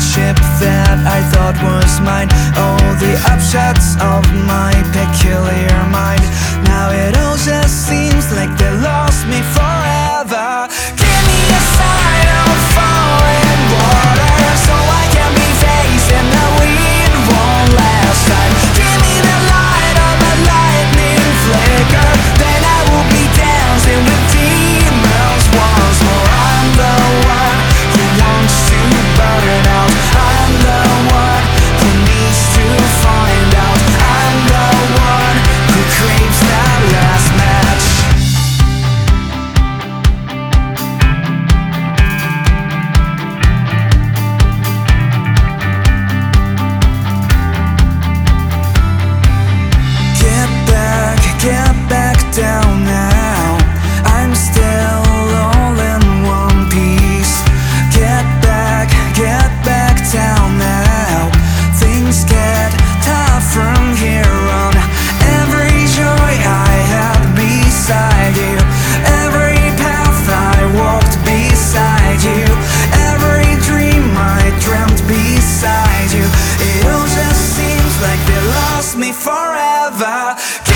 ship that I thought was mine. All the upshots of my peculiar mind. Now it all just kiss me forever.